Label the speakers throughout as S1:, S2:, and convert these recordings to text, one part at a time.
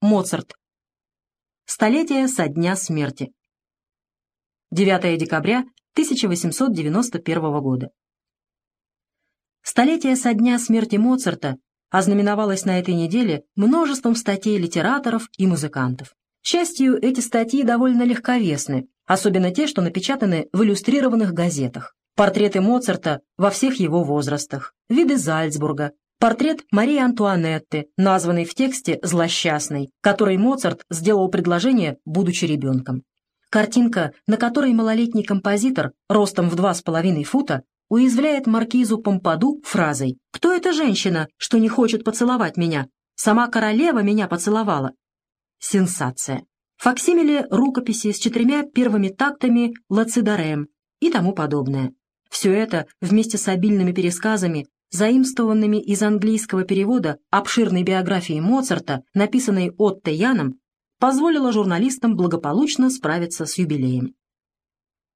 S1: Моцарт. Столетие со дня смерти. 9 декабря 1891 года. Столетие со дня смерти Моцарта ознаменовалось на этой неделе множеством статей литераторов и музыкантов. К счастью, эти статьи довольно легковесны, особенно те, что напечатаны в иллюстрированных газетах. Портреты Моцарта во всех его возрастах, виды Зальцбурга, Портрет Марии Антуанетты, названный в тексте «Злосчастной», которой Моцарт сделал предложение, будучи ребенком. Картинка, на которой малолетний композитор, ростом в два с половиной фута, уязвляет маркизу Помпаду фразой «Кто эта женщина, что не хочет поцеловать меня? Сама королева меня поцеловала». Сенсация. Факсимиле рукописи с четырьмя первыми тактами «Лацидарем» и тому подобное. Все это вместе с обильными пересказами заимствованными из английского перевода обширной биографии Моцарта, написанной Отто Яном, позволило журналистам благополучно справиться с юбилеем.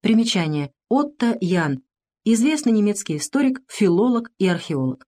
S1: Примечание. Отто Ян. Известный немецкий историк, филолог и археолог.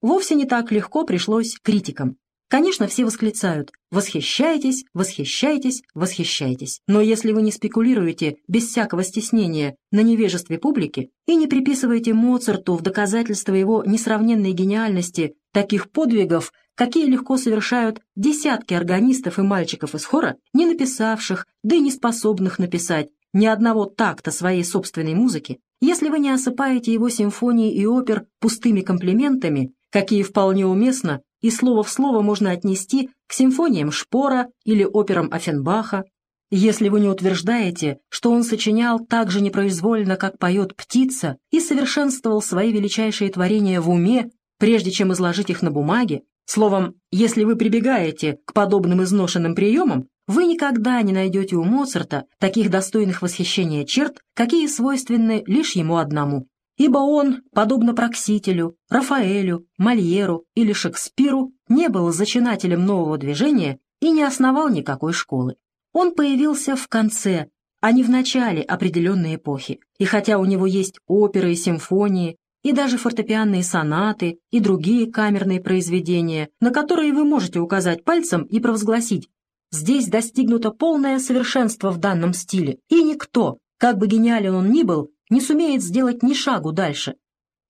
S1: Вовсе не так легко пришлось критикам. Конечно, все восклицают «восхищайтесь, восхищайтесь, восхищайтесь». Но если вы не спекулируете без всякого стеснения на невежестве публики и не приписываете Моцарту в доказательство его несравненной гениальности таких подвигов, какие легко совершают десятки органистов и мальчиков из хора, не написавших, да и не способных написать ни одного такта своей собственной музыки, если вы не осыпаете его симфонии и опер пустыми комплиментами, какие вполне уместно и слово в слово можно отнести к симфониям Шпора или операм Офенбаха, если вы не утверждаете, что он сочинял так же непроизвольно, как поет птица, и совершенствовал свои величайшие творения в уме, прежде чем изложить их на бумаге, словом, если вы прибегаете к подобным изношенным приемам, вы никогда не найдете у Моцарта таких достойных восхищения черт, какие свойственны лишь ему одному ибо он, подобно Проксителю, Рафаэлю, Мольеру или Шекспиру, не был зачинателем нового движения и не основал никакой школы. Он появился в конце, а не в начале определенной эпохи, и хотя у него есть оперы и симфонии, и даже фортепианные сонаты и другие камерные произведения, на которые вы можете указать пальцем и провозгласить «Здесь достигнуто полное совершенство в данном стиле, и никто, как бы гениален он ни был, не сумеет сделать ни шагу дальше.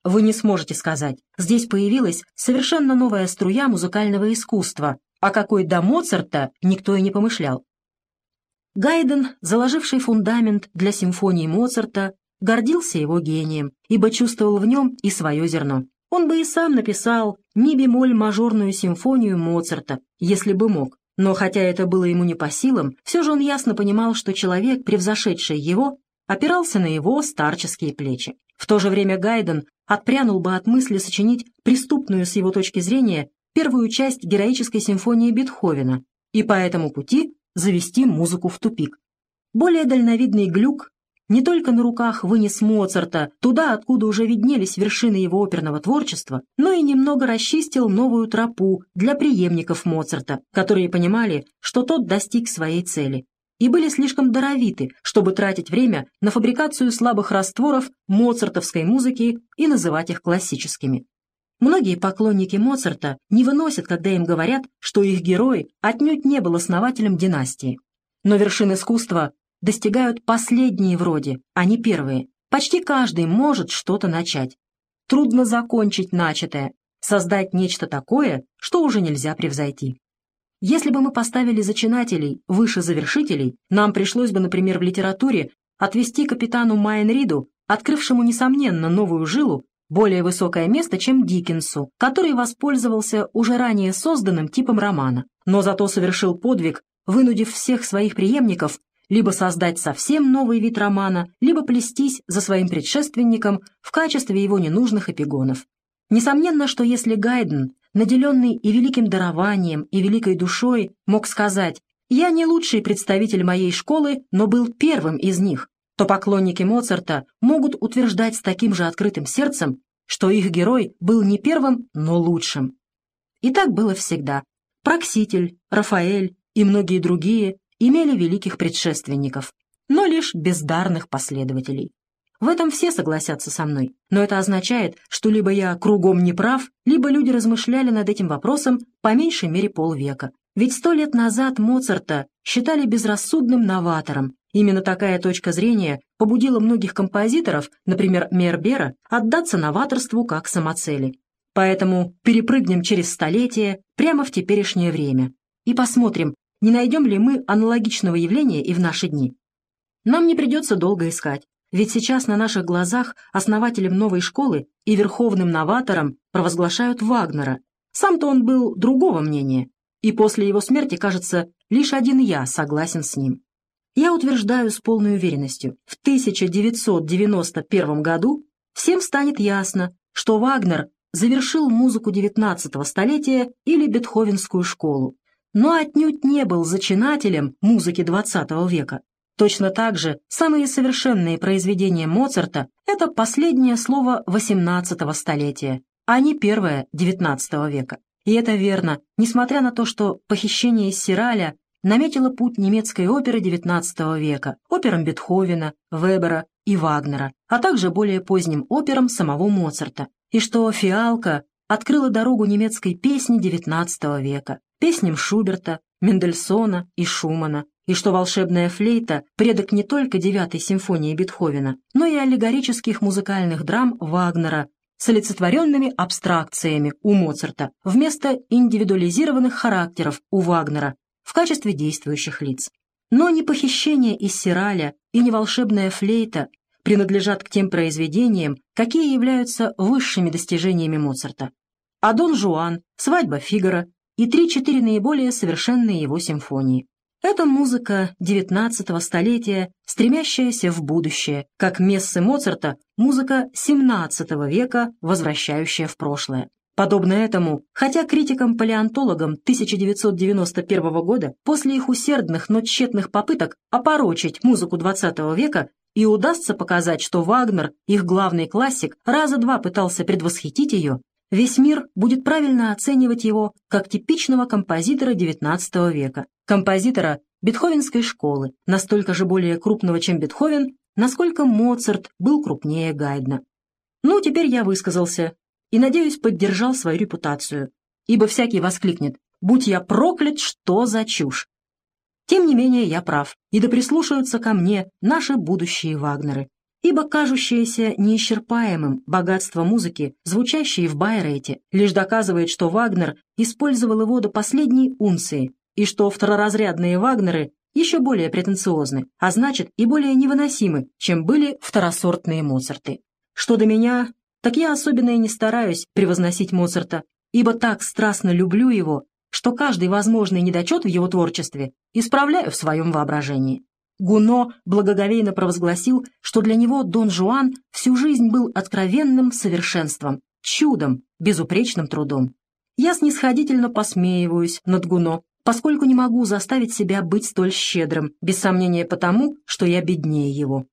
S1: Вы не сможете сказать, здесь появилась совершенно новая струя музыкального искусства, о какой до Моцарта никто и не помышлял. Гайден, заложивший фундамент для симфонии Моцарта, гордился его гением, ибо чувствовал в нем и свое зерно. Он бы и сам написал ми-бемоль мажорную симфонию Моцарта, если бы мог. Но хотя это было ему не по силам, все же он ясно понимал, что человек, превзошедший его, опирался на его старческие плечи. В то же время Гайден отпрянул бы от мысли сочинить преступную с его точки зрения первую часть героической симфонии Бетховена и по этому пути завести музыку в тупик. Более дальновидный Глюк не только на руках вынес Моцарта туда, откуда уже виднелись вершины его оперного творчества, но и немного расчистил новую тропу для преемников Моцарта, которые понимали, что тот достиг своей цели и были слишком даровиты, чтобы тратить время на фабрикацию слабых растворов моцартовской музыки и называть их классическими. Многие поклонники Моцарта не выносят, когда им говорят, что их герой отнюдь не был основателем династии. Но вершин искусства достигают последние вроде, а не первые. Почти каждый может что-то начать. Трудно закончить начатое, создать нечто такое, что уже нельзя превзойти. Если бы мы поставили зачинателей выше завершителей, нам пришлось бы, например, в литературе отвести капитану Майнриду, открывшему, несомненно, новую жилу, более высокое место, чем Диккенсу, который воспользовался уже ранее созданным типом романа, но зато совершил подвиг, вынудив всех своих преемников либо создать совсем новый вид романа, либо плестись за своим предшественником в качестве его ненужных эпигонов. Несомненно, что если Гайден наделенный и великим дарованием, и великой душой, мог сказать «Я не лучший представитель моей школы, но был первым из них», то поклонники Моцарта могут утверждать с таким же открытым сердцем, что их герой был не первым, но лучшим. И так было всегда. Прокситель, Рафаэль и многие другие имели великих предшественников, но лишь бездарных последователей. В этом все согласятся со мной, но это означает, что либо я кругом не прав, либо люди размышляли над этим вопросом по меньшей мере полвека. Ведь сто лет назад Моцарта считали безрассудным новатором. Именно такая точка зрения побудила многих композиторов, например, Мербера, отдаться новаторству как самоцели. Поэтому перепрыгнем через столетия прямо в теперешнее время и посмотрим, не найдем ли мы аналогичного явления и в наши дни. Нам не придется долго искать. Ведь сейчас на наших глазах основателем новой школы и верховным новатором провозглашают Вагнера. Сам-то он был другого мнения, и после его смерти, кажется, лишь один я согласен с ним. Я утверждаю с полной уверенностью, в 1991 году всем станет ясно, что Вагнер завершил музыку XIX столетия или Бетховенскую школу, но отнюдь не был зачинателем музыки XX века. Точно так же самые совершенные произведения Моцарта — это последнее слово XVIII столетия, а не первое XIX века. И это верно, несмотря на то, что «Похищение из Сираля» наметило путь немецкой оперы XIX века, операм Бетховена, Вебера и Вагнера, а также более поздним операм самого Моцарта, и что «Фиалка» открыла дорогу немецкой песни XIX века, песням Шуберта, Мендельсона и Шумана, и что волшебная флейта — предок не только девятой симфонии Бетховена, но и аллегорических музыкальных драм Вагнера с олицетворенными абстракциями у Моцарта вместо индивидуализированных характеров у Вагнера в качестве действующих лиц. Но ни похищение из Сираля и ни волшебная флейта принадлежат к тем произведениям, какие являются высшими достижениями Моцарта. А Дон Жуан, Свадьба Фигара и три-четыре наиболее совершенные его симфонии. Это музыка XIX столетия, стремящаяся в будущее, как мессы Моцарта, музыка XVII века, возвращающая в прошлое. Подобно этому, хотя критикам-палеонтологам 1991 года после их усердных, но тщетных попыток опорочить музыку XX века и удастся показать, что Вагнер, их главный классик, раза два пытался предвосхитить ее, весь мир будет правильно оценивать его как типичного композитора XIX века, композитора бетховенской школы, настолько же более крупного, чем Бетховен, насколько Моцарт был крупнее Гайдна. Ну, теперь я высказался и, надеюсь, поддержал свою репутацию, ибо всякий воскликнет «Будь я проклят, что за чушь!» Тем не менее, я прав, и да прислушаются ко мне наши будущие Вагнеры, ибо кажущееся неисчерпаемым богатство музыки, звучащее в Байрейте, лишь доказывает, что Вагнер использовал его до последней унции, и что второразрядные Вагнеры еще более претенциозны, а значит и более невыносимы, чем были второсортные Моцарты. Что до меня, так я особенно и не стараюсь превозносить Моцарта, ибо так страстно люблю его, что каждый возможный недочет в его творчестве исправляю в своем воображении. Гуно благоговейно провозгласил, что для него Дон Жуан всю жизнь был откровенным совершенством, чудом, безупречным трудом. Я снисходительно посмеиваюсь над Гуно, поскольку не могу заставить себя быть столь щедрым, без сомнения потому, что я беднее его.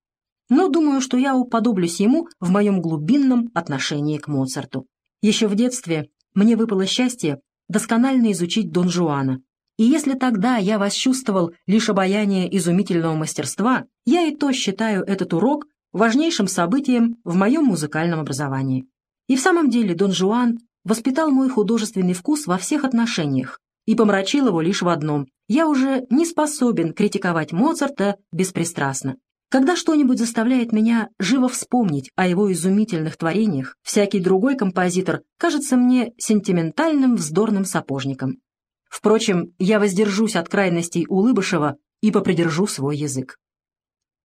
S1: Но думаю, что я уподоблюсь ему в моем глубинном отношении к Моцарту. Еще в детстве мне выпало счастье досконально изучить Дон Жуана. И если тогда я восчувствовал лишь обаяние изумительного мастерства, я и то считаю этот урок важнейшим событием в моем музыкальном образовании. И в самом деле Дон Жуан воспитал мой художественный вкус во всех отношениях, и помрачил его лишь в одном. Я уже не способен критиковать Моцарта беспристрастно. Когда что-нибудь заставляет меня живо вспомнить о его изумительных творениях, всякий другой композитор кажется мне сентиментальным вздорным сапожником. Впрочем, я воздержусь от крайностей Улыбышева и попридержу свой язык.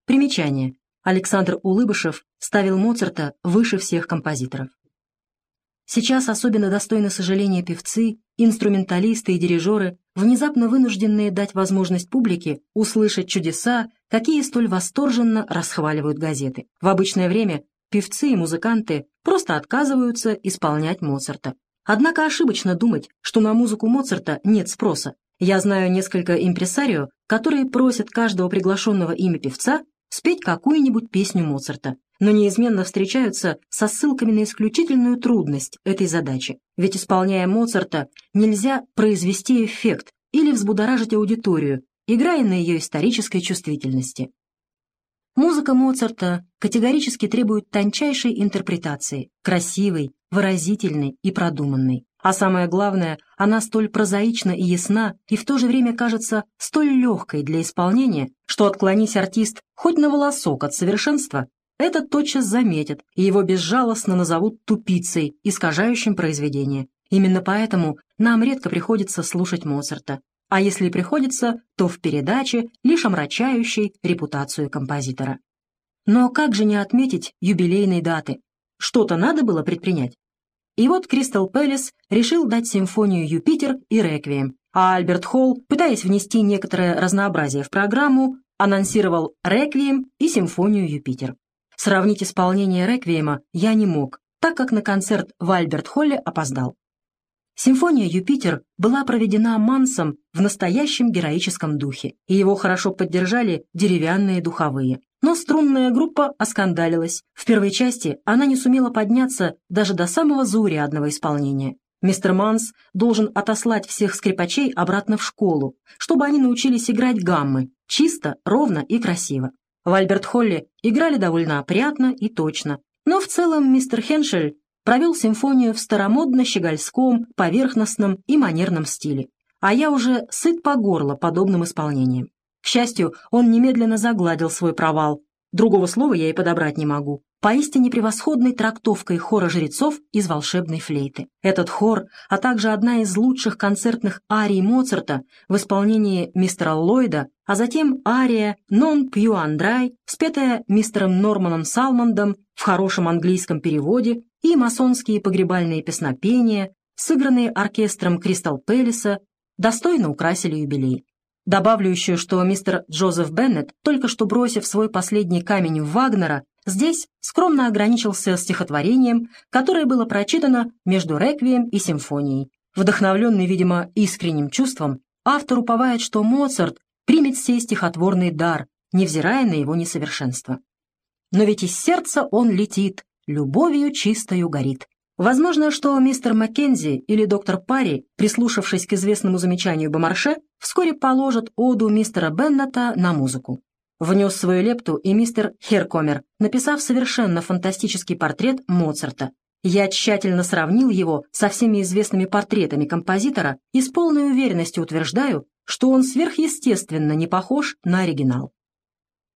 S1: Примечание. Александр Улыбышев ставил Моцарта выше всех композиторов. Сейчас особенно достойно сожаления певцы, инструменталисты и дирижеры, внезапно вынужденные дать возможность публике услышать чудеса, какие столь восторженно расхваливают газеты. В обычное время певцы и музыканты просто отказываются исполнять Моцарта. Однако ошибочно думать, что на музыку Моцарта нет спроса. Я знаю несколько импресарио, которые просят каждого приглашенного ими певца спеть какую-нибудь песню Моцарта, но неизменно встречаются со ссылками на исключительную трудность этой задачи. Ведь, исполняя Моцарта, нельзя произвести эффект или взбудоражить аудиторию, играя на ее исторической чувствительности. Музыка Моцарта категорически требует тончайшей интерпретации, красивой, выразительной и продуманной. А самое главное, она столь прозаична и ясна, и в то же время кажется столь легкой для исполнения, что отклонись артист хоть на волосок от совершенства, этот тотчас заметят, и его безжалостно назовут тупицей, искажающим произведение. Именно поэтому нам редко приходится слушать Моцарта, а если и приходится, то в передаче, лишь омрачающей репутацию композитора. Но как же не отметить юбилейной даты? Что-то надо было предпринять. И вот Кристал Пэлис решил дать симфонию «Юпитер» и «Реквием», а Альберт Холл, пытаясь внести некоторое разнообразие в программу, анонсировал «Реквием» и симфонию «Юпитер». Сравнить исполнение «Реквиема» я не мог, так как на концерт в Альберт-Холле опоздал. Симфония «Юпитер» была проведена Мансом в настоящем героическом духе, и его хорошо поддержали деревянные духовые. Но струнная группа оскандалилась. В первой части она не сумела подняться даже до самого заурядного исполнения. Мистер Манс должен отослать всех скрипачей обратно в школу, чтобы они научились играть гаммы, чисто, ровно и красиво. В Альберт-Холле играли довольно опрятно и точно, но в целом мистер Хеншель провел симфонию в старомодно-щегольском, поверхностном и манерном стиле, а я уже сыт по горло подобным исполнением. К счастью, он немедленно загладил свой провал. Другого слова я и подобрать не могу. Поистине превосходной трактовкой хора жрецов из волшебной флейты. Этот хор, а также одна из лучших концертных арий Моцарта в исполнении мистера Ллойда, а затем ария «Non più andrai», спетая мистером Норманом Салмондом в хорошем английском переводе, и масонские погребальные песнопения, сыгранные оркестром Кристал Пэлиса, достойно украсили юбилей. Добавлю еще, что мистер Джозеф Беннет, только что бросив свой последний камень в Вагнера, здесь скромно ограничился стихотворением, которое было прочитано между реквием и симфонией. Вдохновленный, видимо, искренним чувством, автор уповает, что Моцарт примет сей стихотворный дар, невзирая на его несовершенство. Но ведь из сердца он летит, любовью чистою горит. Возможно, что мистер Маккензи или доктор Парри, прислушавшись к известному замечанию Бомарше, вскоре положат оду мистера Беннета на музыку. Внес свою лепту и мистер Херкомер, написав совершенно фантастический портрет Моцарта. Я тщательно сравнил его со всеми известными портретами композитора и с полной уверенностью утверждаю, что он сверхъестественно не похож на оригинал.